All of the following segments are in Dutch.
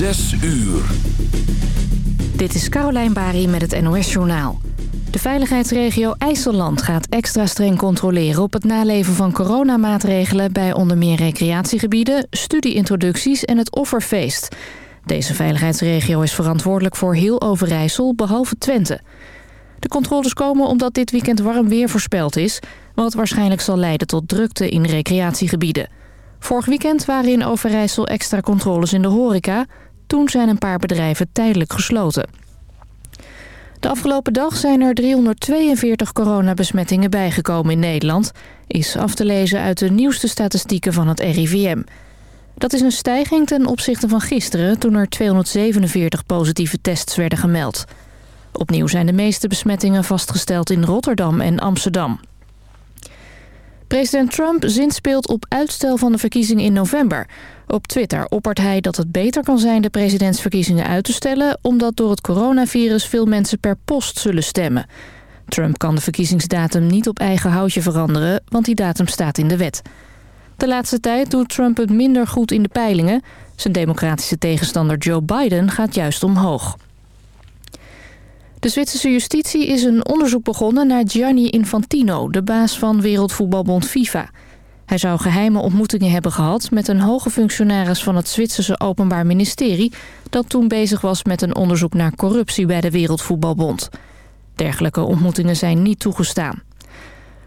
Zes uur. Dit is Caroline Bari met het NOS Journaal. De veiligheidsregio IJsseland gaat extra streng controleren... op het naleven van coronamaatregelen bij onder meer recreatiegebieden... studieintroducties en het offerfeest. Deze veiligheidsregio is verantwoordelijk voor heel Overijssel, behalve Twente. De controles komen omdat dit weekend warm weer voorspeld is... wat waarschijnlijk zal leiden tot drukte in recreatiegebieden. Vorig weekend waren in Overijssel extra controles in de horeca... Toen zijn een paar bedrijven tijdelijk gesloten. De afgelopen dag zijn er 342 coronabesmettingen bijgekomen in Nederland... is af te lezen uit de nieuwste statistieken van het RIVM. Dat is een stijging ten opzichte van gisteren... toen er 247 positieve tests werden gemeld. Opnieuw zijn de meeste besmettingen vastgesteld in Rotterdam en Amsterdam. President Trump zinspeelt op uitstel van de verkiezingen in november. Op Twitter oppert hij dat het beter kan zijn de presidentsverkiezingen uit te stellen... omdat door het coronavirus veel mensen per post zullen stemmen. Trump kan de verkiezingsdatum niet op eigen houtje veranderen... want die datum staat in de wet. De laatste tijd doet Trump het minder goed in de peilingen. Zijn democratische tegenstander Joe Biden gaat juist omhoog. De Zwitserse justitie is een onderzoek begonnen naar Gianni Infantino... de baas van Wereldvoetbalbond FIFA. Hij zou geheime ontmoetingen hebben gehad... met een hoge functionaris van het Zwitserse Openbaar Ministerie... dat toen bezig was met een onderzoek naar corruptie bij de Wereldvoetbalbond. Dergelijke ontmoetingen zijn niet toegestaan.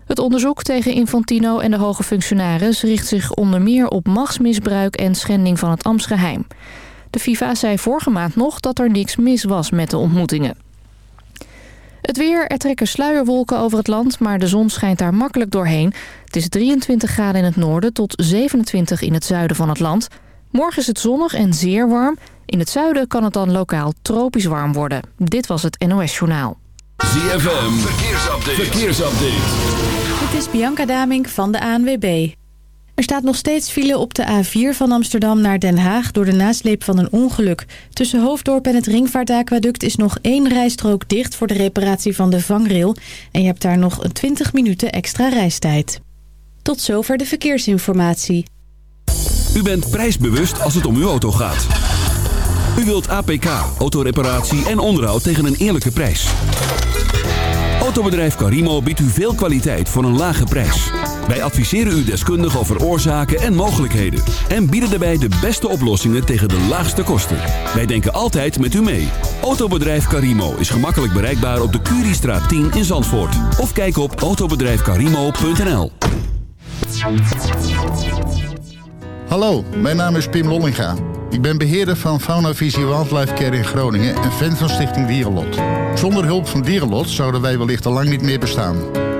Het onderzoek tegen Infantino en de hoge functionaris... richt zich onder meer op machtsmisbruik en schending van het ambtsgeheim. De FIFA zei vorige maand nog dat er niks mis was met de ontmoetingen. Het weer, er trekken sluierwolken over het land, maar de zon schijnt daar makkelijk doorheen. Het is 23 graden in het noorden tot 27 in het zuiden van het land. Morgen is het zonnig en zeer warm. In het zuiden kan het dan lokaal tropisch warm worden. Dit was het NOS Journaal. ZFM, verkeersupdate. verkeersupdate. Dit is Bianca Damink van de ANWB. Er staat nog steeds file op de A4 van Amsterdam naar Den Haag... door de nasleep van een ongeluk. Tussen Hoofddorp en het Ringvaartaquaduct is nog één rijstrook dicht... voor de reparatie van de vangrail. En je hebt daar nog 20 minuten extra reistijd. Tot zover de verkeersinformatie. U bent prijsbewust als het om uw auto gaat. U wilt APK, autoreparatie en onderhoud tegen een eerlijke prijs. Autobedrijf Carimo biedt u veel kwaliteit voor een lage prijs. Wij adviseren u deskundig over oorzaken en mogelijkheden. En bieden daarbij de beste oplossingen tegen de laagste kosten. Wij denken altijd met u mee. Autobedrijf Carimo is gemakkelijk bereikbaar op de Curiestraat 10 in Zandvoort. Of kijk op autobedrijfcarimo.nl Hallo, mijn naam is Pim Lollinga. Ik ben beheerder van Fauna Visie Wildlife Care in Groningen en fan van Stichting Dierenlot. Zonder hulp van Dierenlot zouden wij wellicht al lang niet meer bestaan.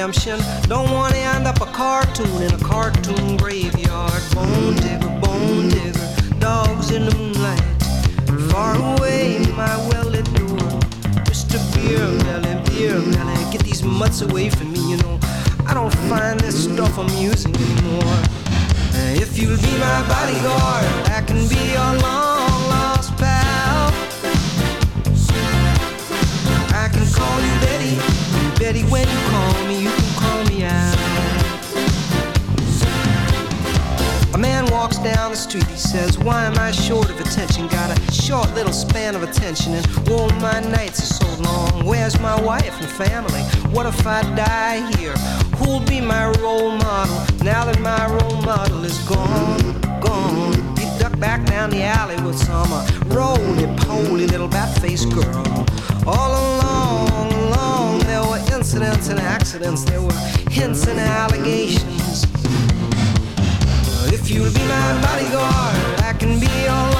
redemption. Don't want to end up a cartoon in a if I die here? Who'll be my role model now that my role model is gone? Gone. You duck back down the alley with some uh, roly poly little bat faced girl. All along, along, there were incidents and accidents, there were hints and allegations. If you'll be my bodyguard, I can be your